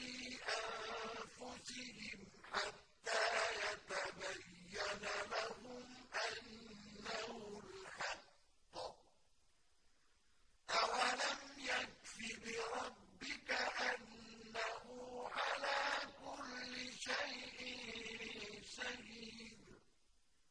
في أنفسهم